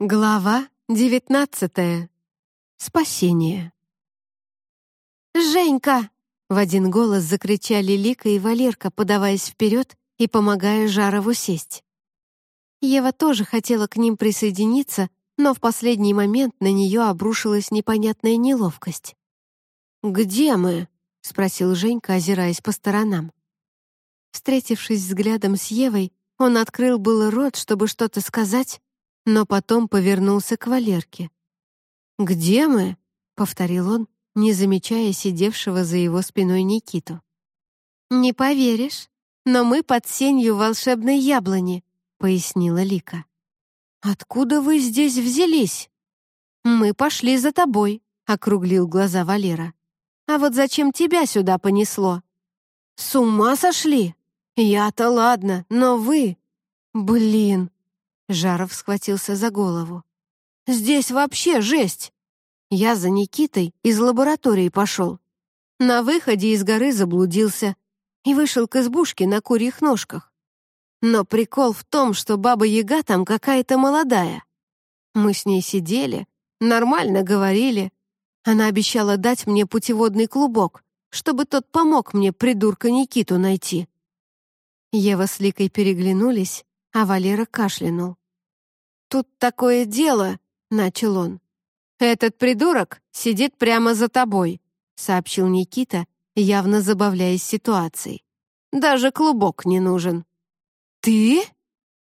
Глава девятнадцатая. Спасение. «Женька!» — в один голос закричали Лика и Валерка, подаваясь вперед и помогая Жарову сесть. Ева тоже хотела к ним присоединиться, но в последний момент на нее обрушилась непонятная неловкость. «Где мы?» — спросил Женька, озираясь по сторонам. Встретившись взглядом с Евой, он открыл было рот, чтобы что-то сказать, но потом повернулся к Валерке. «Где мы?» — повторил он, не замечая сидевшего за его спиной Никиту. «Не поверишь, но мы под сенью волшебной яблони», — пояснила Лика. «Откуда вы здесь взялись?» «Мы пошли за тобой», — округлил глаза Валера. «А вот зачем тебя сюда понесло?» «С ума сошли? Я-то ладно, но вы...» «Блин, Жаров схватился за голову. «Здесь вообще жесть! Я за Никитой из лаборатории пошел. На выходе из горы заблудился и вышел к избушке на курьих ножках. Но прикол в том, что баба-яга там какая-то молодая. Мы с ней сидели, нормально говорили. Она обещала дать мне путеводный клубок, чтобы тот помог мне придурка Никиту найти». Ева с Ликой переглянулись, а Валера кашлянул. «Тут такое дело», — начал он. «Этот придурок сидит прямо за тобой», — сообщил Никита, явно забавляясь ситуацией. «Даже клубок не нужен». «Ты?»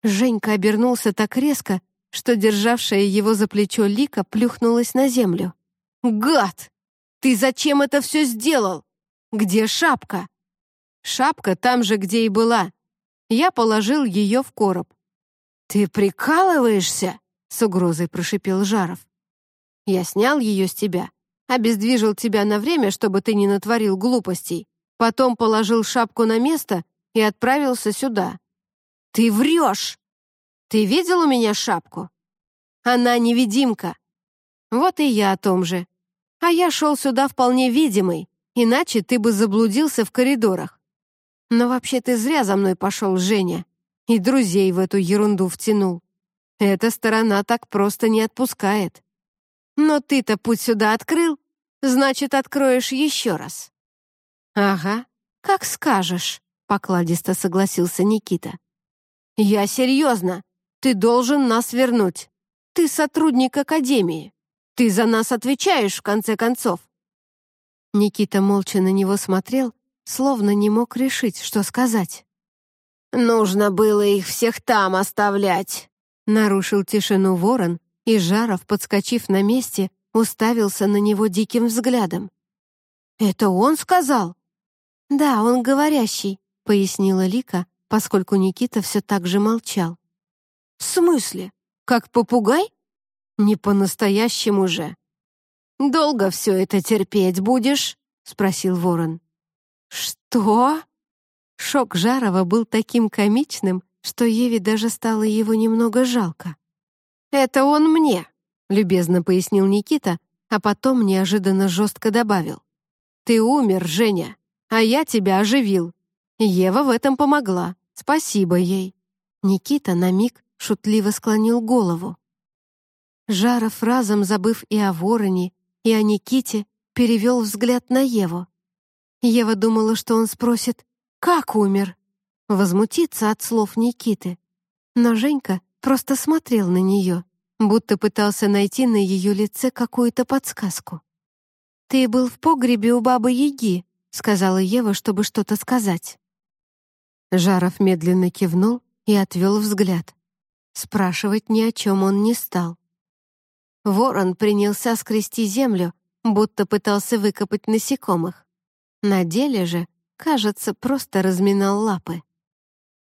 Женька обернулся так резко, что державшая его за плечо Лика плюхнулась на землю. «Гад! Ты зачем это все сделал? Где шапка?» «Шапка там же, где и была. Я положил ее в короб. «Ты прикалываешься?» — с угрозой прошипел Жаров. «Я снял ее с тебя, обездвижил тебя на время, чтобы ты не натворил глупостей, потом положил шапку на место и отправился сюда. Ты врешь! Ты видел у меня шапку? Она невидимка. Вот и я о том же. А я шел сюда вполне видимый, иначе ты бы заблудился в коридорах. Но вообще ты зря за мной пошел, Женя и друзей в эту ерунду втянул. Эта сторона так просто не отпускает. Но ты-то путь сюда открыл, значит, откроешь еще раз. Ага, как скажешь, покладисто согласился Никита. Я серьезно, ты должен нас вернуть. Ты сотрудник Академии. Ты за нас отвечаешь, в конце концов. Никита молча на него смотрел, словно не мог решить, что сказать. «Нужно было их всех там оставлять», — нарушил тишину ворон, и Жаров, подскочив на месте, уставился на него диким взглядом. «Это он сказал?» «Да, он говорящий», — пояснила Лика, поскольку Никита все так же молчал. «В смысле? Как попугай? Не по-настоящему же». «Долго все это терпеть будешь?» — спросил ворон. «Что?» Шок Жарова был таким комичным, что Еве даже стало его немного жалко. «Это он мне», — любезно пояснил Никита, а потом неожиданно жестко добавил. «Ты умер, Женя, а я тебя оживил. Ева в этом помогла. Спасибо ей». Никита на миг шутливо склонил голову. Жаров, разом забыв и о вороне, и о Никите, перевел взгляд на Еву. Ева думала, что он спросит как умер? Возмутиться от слов Никиты. Но Женька просто смотрел на нее, будто пытался найти на ее лице какую-то подсказку. «Ты был в погребе у бабы Яги», — сказала Ева, чтобы что-то сказать. Жаров медленно кивнул и отвел взгляд. Спрашивать ни о чем он не стал. Ворон принялся скрести землю, будто пытался выкопать насекомых. На деле же Кажется, просто разминал лапы.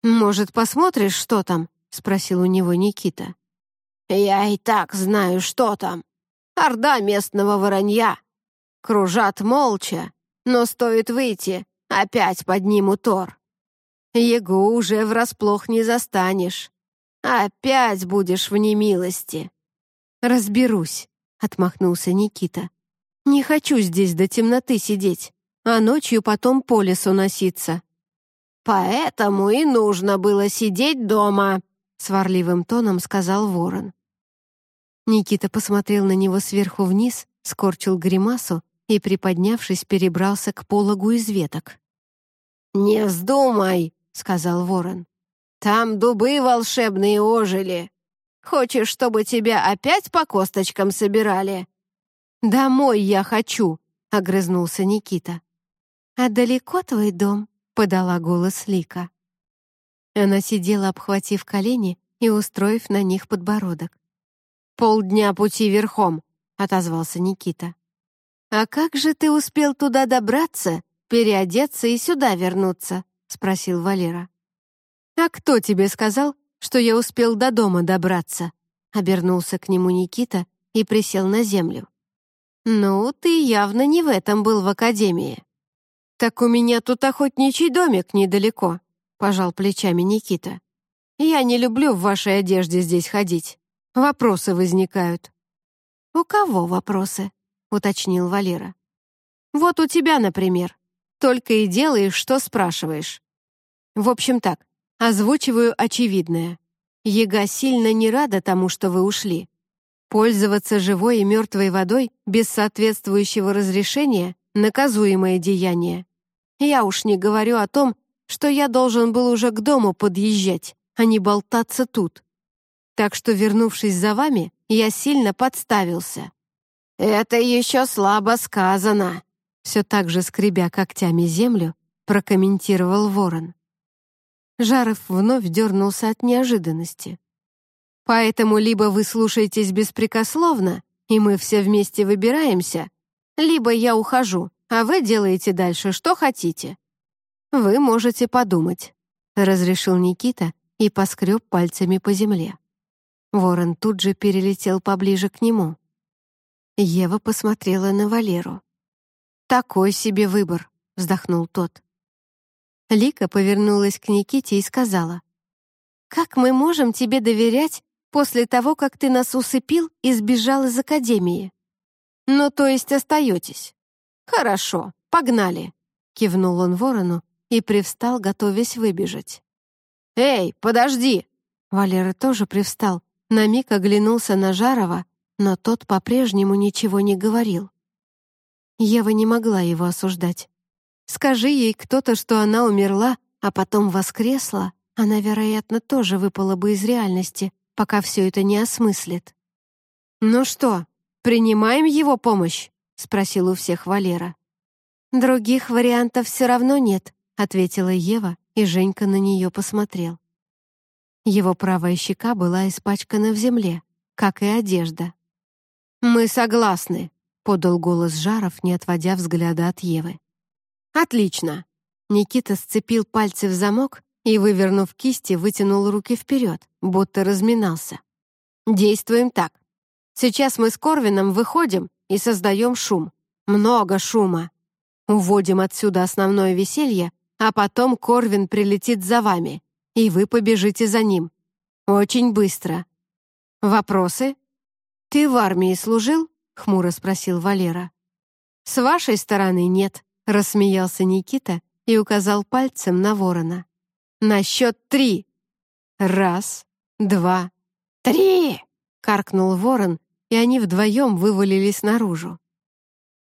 «Может, посмотришь, что там?» — спросил у него Никита. «Я и так знаю, что там. Орда местного воронья. Кружат молча, но стоит выйти, опять поднимут тор. Егу уже врасплох не застанешь. Опять будешь в немилости». «Разберусь», — отмахнулся Никита. «Не хочу здесь до темноты сидеть а ночью потом по лесу носиться. «Поэтому и нужно было сидеть дома», — сварливым тоном сказал ворон. Никита посмотрел на него сверху вниз, скорчил гримасу и, приподнявшись, перебрался к пологу из веток. «Не вздумай!» — сказал ворон. «Там дубы волшебные ожили. Хочешь, чтобы тебя опять по косточкам собирали?» «Домой я хочу!» — огрызнулся Никита. «А далеко твой дом?» — подала голос Лика. Она сидела, обхватив колени и устроив на них подбородок. «Полдня пути верхом», — отозвался Никита. «А как же ты успел туда добраться, переодеться и сюда вернуться?» — спросил Валера. «А кто тебе сказал, что я успел до дома добраться?» — обернулся к нему Никита и присел на землю. «Ну, ты явно не в этом был в академии». «Так у меня тут охотничий домик недалеко», — пожал плечами Никита. «Я не люблю в вашей одежде здесь ходить. Вопросы возникают». «У кого вопросы?» — уточнил Валера. «Вот у тебя, например. Только и делаешь, что спрашиваешь. В общем так, озвучиваю очевидное. Ега сильно не рада тому, что вы ушли. Пользоваться живой и мертвой водой без соответствующего разрешения — наказуемое деяние. Я уж не говорю о том, что я должен был уже к дому подъезжать, а не болтаться тут. Так что, вернувшись за вами, я сильно подставился. «Это еще слабо сказано», — все так же скребя когтями землю, прокомментировал ворон. Жаров вновь дернулся от неожиданности. Поэтому либо вы слушаетесь беспрекословно, и мы все вместе выбираемся, либо я ухожу, а вы делаете дальше, что хотите. Вы можете подумать», — разрешил Никита и поскреб пальцами по земле. Ворон тут же перелетел поближе к нему. Ева посмотрела на Валеру. «Такой себе выбор», — вздохнул тот. Лика повернулась к Никите и сказала, «Как мы можем тебе доверять, после того, как ты нас усыпил и сбежал из академии. Ну, то есть остаетесь. Хорошо, погнали, кивнул он ворону и привстал, готовясь выбежать. Эй, подожди! Валера тоже привстал, на миг оглянулся на Жарова, но тот по-прежнему ничего не говорил. Ева не могла его осуждать. Скажи ей кто-то, что она умерла, а потом воскресла, она, вероятно, тоже выпала бы из реальности, пока все это не осмыслит. «Ну что, принимаем его помощь?» — спросил у всех Валера. «Других вариантов все равно нет», — ответила Ева, и Женька на нее посмотрел. Его правая щека была испачкана в земле, как и одежда. «Мы согласны», — подал голос Жаров, не отводя взгляда от Евы. «Отлично!» Никита сцепил пальцы в замок и, вывернув кисти, вытянул руки вперед, будто разминался. «Действуем так. Сейчас мы с Корвином выходим и создаем шум. Много шума. Уводим отсюда основное веселье, а потом Корвин прилетит за вами, и вы побежите за ним. Очень быстро. Вопросы? Ты в армии служил? хмуро спросил Валера. С вашей стороны нет, рассмеялся Никита и указал пальцем на ворона. На счет три. Раз, два, три!» — каркнул ворон, и они вдвоем вывалились наружу.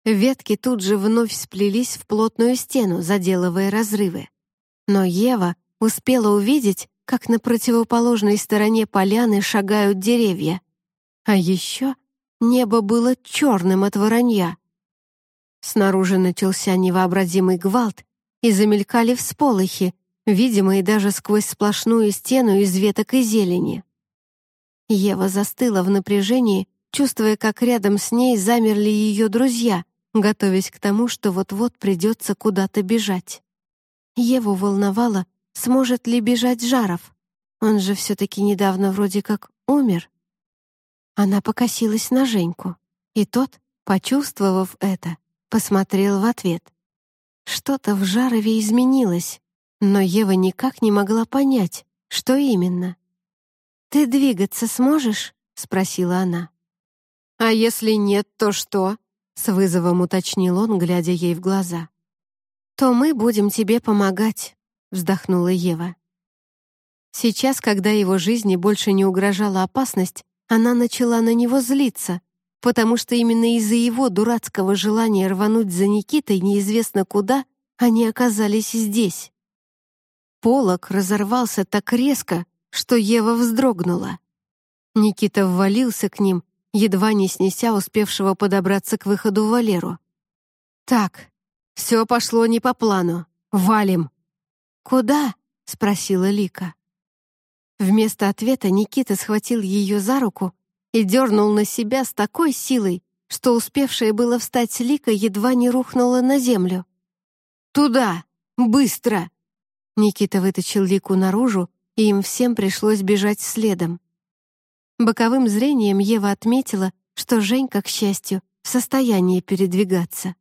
Ветки тут же вновь сплелись в плотную стену, заделывая разрывы. Но Ева успела увидеть, как на противоположной стороне поляны шагают деревья. А еще небо было черным от воронья. Снаружи начался невообразимый гвалт, и замелькали всполохи, видимые даже сквозь сплошную стену из веток и зелени. Ева застыла в напряжении, чувствуя, как рядом с ней замерли ее друзья, готовясь к тому, что вот-вот придется куда-то бежать. Еву волновало, сможет ли бежать Жаров. Он же все-таки недавно вроде как умер. Она покосилась на Женьку, и тот, почувствовав это, посмотрел в ответ. Что-то в Жарове изменилось, но Ева никак не могла понять, что именно. «Ты двигаться сможешь?» — спросила она. «А если нет, то что?» — с вызовом уточнил он, глядя ей в глаза. «То мы будем тебе помогать», — вздохнула Ева. Сейчас, когда его жизни больше не угрожала опасность, она начала на него злиться, потому что именно из-за его дурацкого желания рвануть за Никитой неизвестно куда они оказались здесь. Полок разорвался так резко, что Ева вздрогнула. Никита ввалился к ним, едва не снеся успевшего подобраться к выходу Валеру. «Так, все пошло не по плану. Валим!» «Куда?» — спросила Лика. Вместо ответа Никита схватил ее за руку и дернул на себя с такой силой, что успевшая было встать Лика едва не рухнула на землю. «Туда! Быстро!» Никита вытащил Лику наружу, и им всем пришлось бежать следом. Боковым зрением Ева отметила, что Женька, к счастью, в состоянии передвигаться.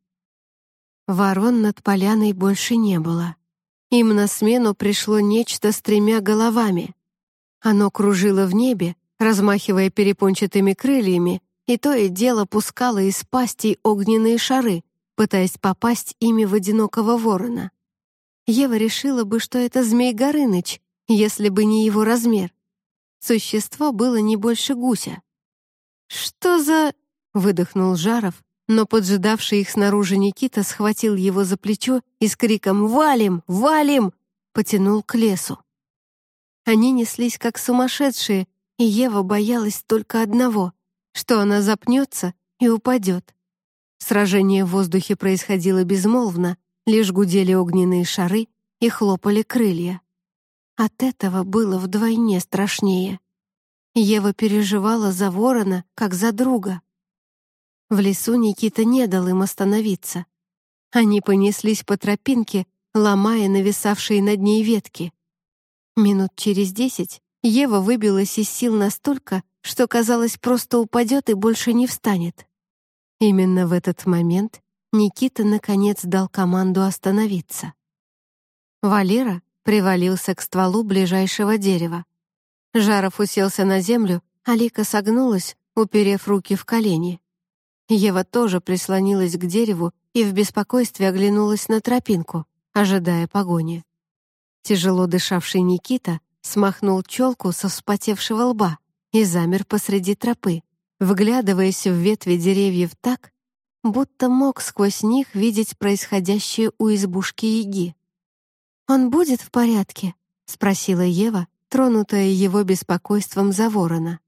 Ворон над поляной больше не было. Им на смену пришло нечто с тремя головами. Оно кружило в небе, размахивая перепончатыми крыльями, и то и дело пускало из пастей огненные шары, пытаясь попасть ими в одинокого ворона. Ева решила бы, что это Змей Горыныч, если бы не его размер. Существо было не больше гуся. «Что за...» — выдохнул Жаров, но поджидавший их снаружи Никита схватил его за плечо и с криком «Валим! Валим!» потянул к лесу. Они неслись как сумасшедшие, и Ева боялась только одного, что она запнется и упадет. Сражение в воздухе происходило безмолвно, лишь гудели огненные шары и хлопали крылья. От этого было вдвойне страшнее. Ева переживала за ворона, как за друга. В лесу Никита не дал им остановиться. Они понеслись по тропинке, ломая нависавшие над ней ветки. Минут через десять Ева выбилась из сил настолько, что, казалось, просто упадет и больше не встанет. Именно в этот момент Никита, наконец, дал команду остановиться. Валера привалился к стволу ближайшего дерева. Жаров уселся на землю, а Лика согнулась, уперев руки в колени. Ева тоже прислонилась к дереву и в беспокойстве оглянулась на тропинку, ожидая погони. Тяжело дышавший Никита смахнул челку со вспотевшего лба и замер посреди тропы, вглядываясь в ветви деревьев так, будто мог сквозь них видеть происходящее у избушки Яги. «Он будет в порядке?» — спросила Ева, тронутая его беспокойством за ворона.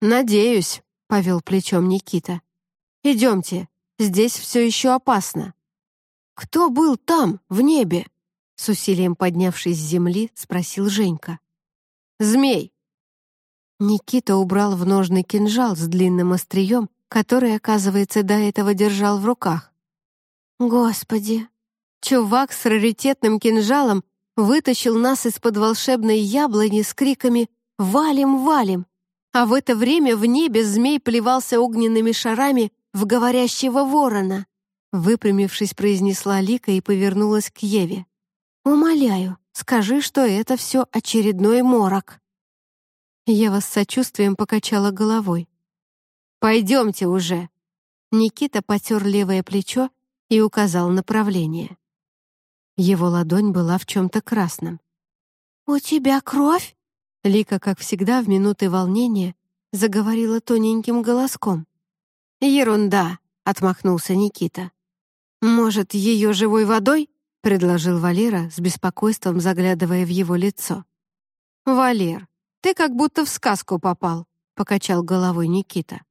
«Надеюсь», — повел плечом Никита. «Идемте, здесь все еще опасно». «Кто был там, в небе?» С усилием поднявшись с земли, спросил Женька. «Змей!» Никита убрал в ножный кинжал с длинным острием, который, оказывается, до этого держал в руках. «Господи!» Чувак с раритетным кинжалом вытащил нас из-под волшебной яблони с криками «Валим, валим!» А в это время в небе змей плевался огненными шарами в говорящего ворона. Выпрямившись, произнесла Лика и повернулась к Еве. «Умоляю, скажи, что это все очередной морок». Ева с сочувствием покачала головой. «Пойдемте уже». Никита потер левое плечо и указал направление. Его ладонь была в чем-то красном. «У тебя кровь?» Лика, как всегда, в минуты волнения заговорила тоненьким голоском. «Ерунда», — отмахнулся Никита. «Может, ее живой водой?» — предложил Валера с беспокойством, заглядывая в его лицо. «Валер, ты как будто в сказку попал», — покачал головой Никита.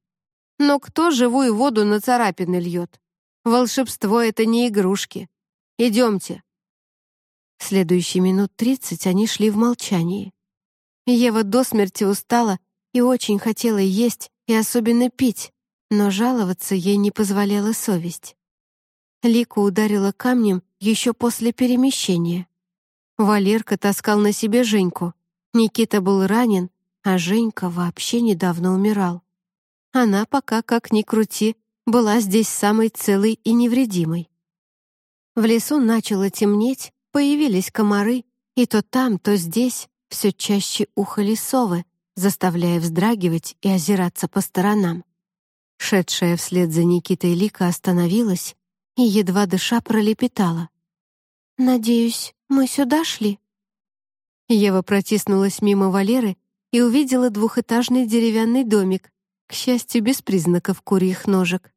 «Но кто живую воду на царапины льет? Волшебство — это не игрушки. Идемте». Следующие минут тридцать они шли в молчании. Ева до смерти устала и очень хотела есть и особенно пить, но жаловаться ей не позволяла совесть. Лика ударила камнем еще после перемещения. Валерка таскал на себе Женьку. Никита был ранен, а Женька вообще недавно умирал. Она пока, как ни крути, была здесь самой целой и невредимой. В лесу начало темнеть, появились комары, и то там, то здесь все чаще ухали совы, заставляя вздрагивать и озираться по сторонам. Шедшая вслед за Никитой Лика остановилась и, едва дыша, пролепетала. «Надеюсь, мы сюда шли?» Ева протиснулась мимо Валеры и увидела двухэтажный деревянный домик, к счастью, без признаков курьих ножек.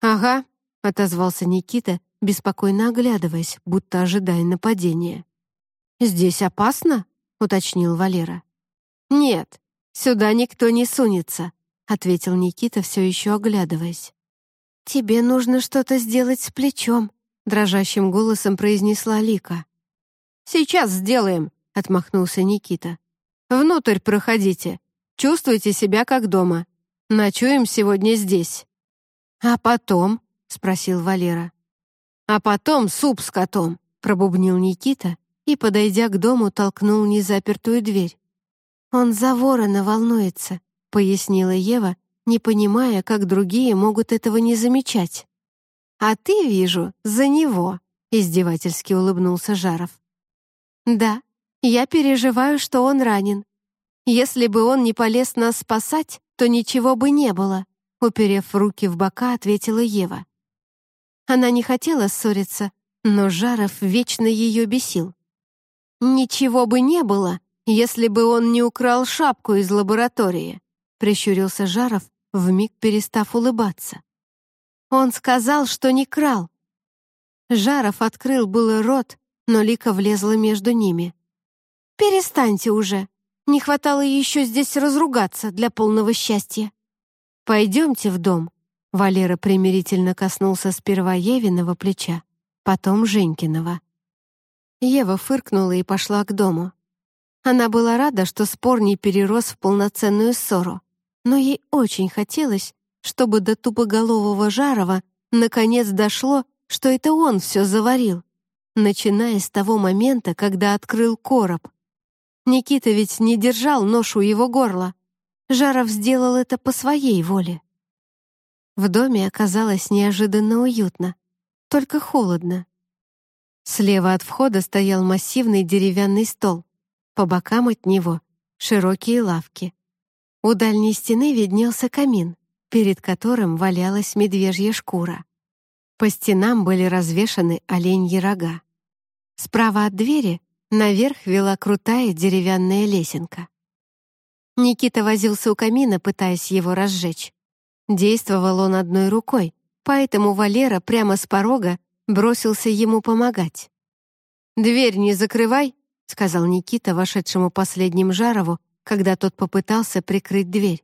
«Ага», — отозвался Никита, беспокойно оглядываясь, будто ожидая нападения. «Здесь опасно?» — уточнил Валера. «Нет, сюда никто не сунется», — ответил Никита, все еще оглядываясь. «Тебе нужно что-то сделать с плечом», — дрожащим голосом произнесла Лика. «Сейчас сделаем», — отмахнулся Никита. «Внутрь проходите. Чувствуйте себя как дома. Ночуем сегодня здесь». «А потом?» — спросил Валера. «А потом суп с котом», — пробубнил Никита и, подойдя к дому, толкнул незапертую дверь. «Он за ворона волнуется», — пояснила Ева, не понимая, как другие могут этого не замечать. «А ты, вижу, за него», — издевательски улыбнулся Жаров. «Да, я переживаю, что он ранен. Если бы он не полез нас спасать, то ничего бы не было», — уперев руки в бока, ответила Ева. Она не хотела ссориться, но Жаров вечно ее бесил. «Ничего бы не было, если бы он не украл шапку из лаборатории», прищурился Жаров, вмиг перестав улыбаться. «Он сказал, что не крал». Жаров открыл было рот, но Лика влезла между ними. «Перестаньте уже. Не хватало еще здесь разругаться для полного счастья. Пойдемте в дом». Валера примирительно коснулся сперва Евиного плеча, потом Женькиного. Ева фыркнула и пошла к дому. Она была рада, что спор не перерос в полноценную ссору, но ей очень хотелось, чтобы до тупоголового Жарова наконец дошло, что это он все заварил, начиная с того момента, когда открыл короб. Никита ведь не держал нож у его горла. Жаров сделал это по своей воле. В доме оказалось неожиданно уютно, только холодно. Слева от входа стоял массивный деревянный стол. По бокам от него — широкие лавки. У дальней стены виднелся камин, перед которым валялась медвежья шкура. По стенам были развешаны оленьи рога. Справа от двери наверх вела крутая деревянная лесенка. Никита возился у камина, пытаясь его разжечь. Действовал он одной рукой, поэтому Валера прямо с порога бросился ему помогать. «Дверь не закрывай», — сказал Никита, вошедшему последним Жарову, когда тот попытался прикрыть дверь.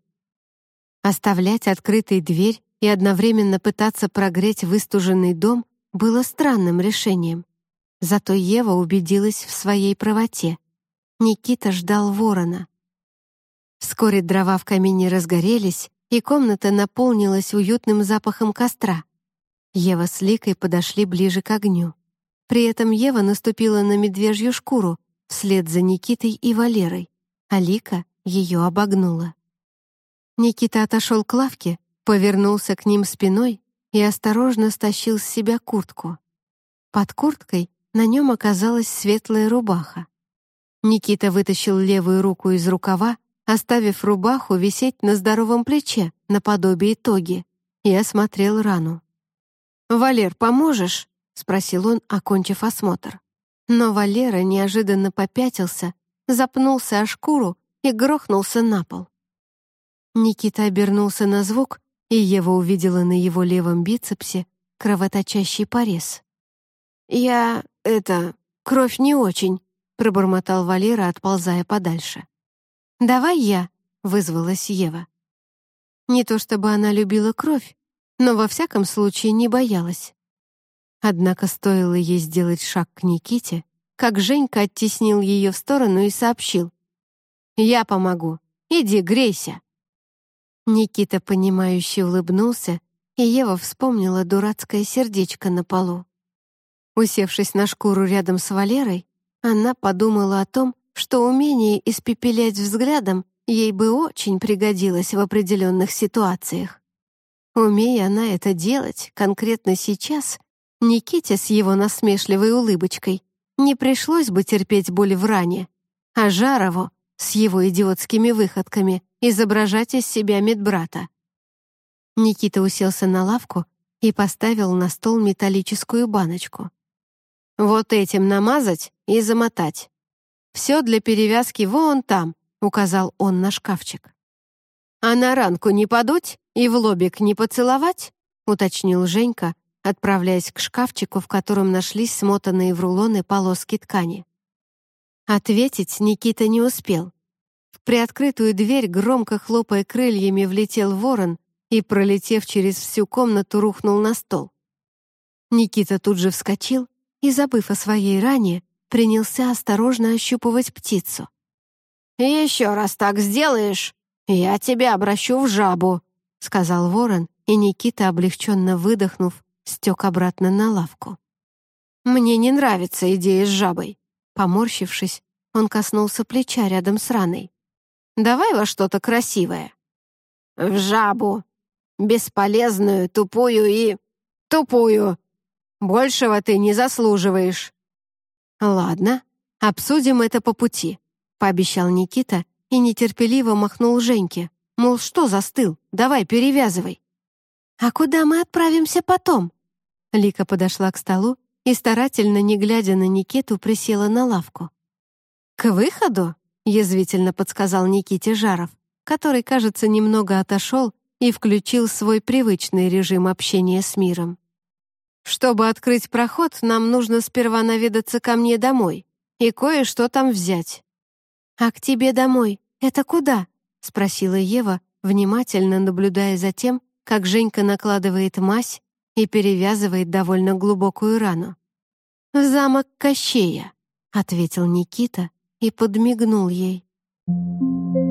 Оставлять открытой дверь и одновременно пытаться прогреть выстуженный дом было странным решением. Зато Ева убедилась в своей правоте. Никита ждал ворона. Вскоре дрова в камине разгорелись, и комната наполнилась уютным запахом костра. Ева с Ликой подошли ближе к огню. При этом Ева наступила на медвежью шкуру вслед за Никитой и Валерой, а Лика ее обогнула. Никита отошел к лавке, повернулся к ним спиной и осторожно стащил с себя куртку. Под курткой на нем оказалась светлая рубаха. Никита вытащил левую руку из рукава, оставив рубаху висеть на здоровом плече, наподобие тоги, и осмотрел рану. «Валер, поможешь?» — спросил он, окончив осмотр. Но Валера неожиданно попятился, запнулся о шкуру и грохнулся на пол. Никита обернулся на звук, и Ева увидела на его левом бицепсе кровоточащий порез. «Я... это... кровь не очень», — пробормотал Валера, отползая подальше. «Давай я», — вызвалась Ева. Не то чтобы она любила кровь, но во всяком случае не боялась. Однако стоило ей сделать шаг к Никите, как Женька оттеснил ее в сторону и сообщил. «Я помогу. Иди, грейся». Никита, понимающе улыбнулся, и Ева вспомнила дурацкое сердечко на полу. Усевшись на шкуру рядом с Валерой, она подумала о том, что умение испепелять взглядом ей бы очень пригодилось в определенных ситуациях. Умея она это делать конкретно сейчас, Никите с его насмешливой улыбочкой не пришлось бы терпеть боль в ране, а Жарову с его идиотскими выходками изображать из себя медбрата. Никита уселся на лавку и поставил на стол металлическую баночку. «Вот этим намазать и замотать. Все для перевязки вон там», — указал он на шкафчик. «А на ранку не подуть и в лобик не поцеловать?» — уточнил Женька, отправляясь к шкафчику, в котором нашлись смотанные в рулоны полоски ткани. Ответить Никита не успел. В приоткрытую дверь, громко хлопая крыльями, влетел ворон и, пролетев через всю комнату, рухнул на стол. Никита тут же вскочил и, забыв о своей ране, принялся осторожно ощупывать птицу. «Еще раз так сделаешь, я тебя обращу в жабу», — сказал ворон, и Никита, облегченно выдохнув, стек обратно на лавку. «Мне не нравится идея с жабой». Поморщившись, он коснулся плеча рядом с раной. «Давай во что-то красивое». «В жабу. Бесполезную, тупую и... тупую. Большего ты не заслуживаешь». «Ладно, обсудим это по пути», — пообещал Никита и нетерпеливо махнул Женьке. Мол, что застыл? Давай, перевязывай. «А куда мы отправимся потом?» Лика подошла к столу и, старательно не глядя на Никиту, присела на лавку. «К выходу?» — язвительно подсказал Никите Жаров, который, кажется, немного отошел и включил свой привычный режим общения с миром. «Чтобы открыть проход, нам нужно сперва наведаться ко мне домой и кое-что там взять. «А к тебе домой? Это куда?» — спросила Ева, внимательно наблюдая за тем, как Женька накладывает мазь и перевязывает довольно глубокую рану. «В замок Кощея», — ответил Никита и подмигнул ей. Thank you.